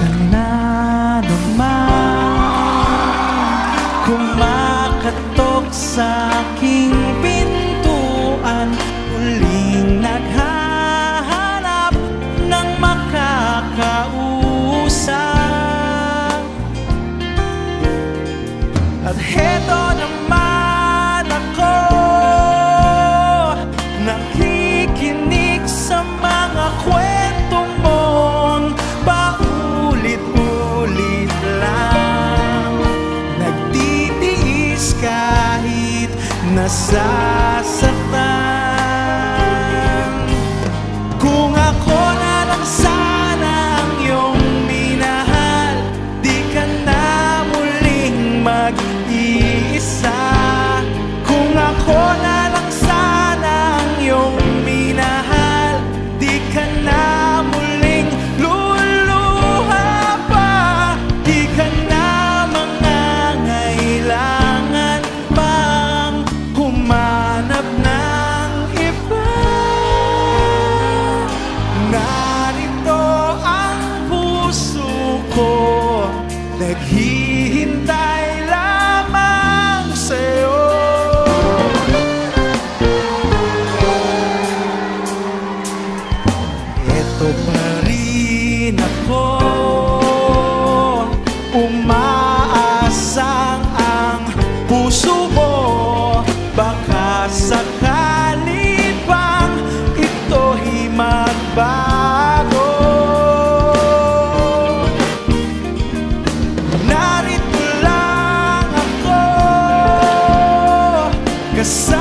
ka na naman Kumakatok sa aking pintuan Uling naghahanap ng makakausap. At heto passar. he fracassar.